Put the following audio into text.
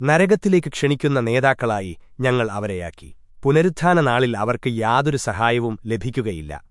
നരകത്തിലേക്ക് ക്ഷണിക്കുന്ന നേതാക്കളായി ഞങ്ങൾ അവരെയാക്കി. പുനരുത്ഥാന നാളിൽ അവർക്ക് യാതൊരു സഹായവും ലഭിക്കുകയില്ല.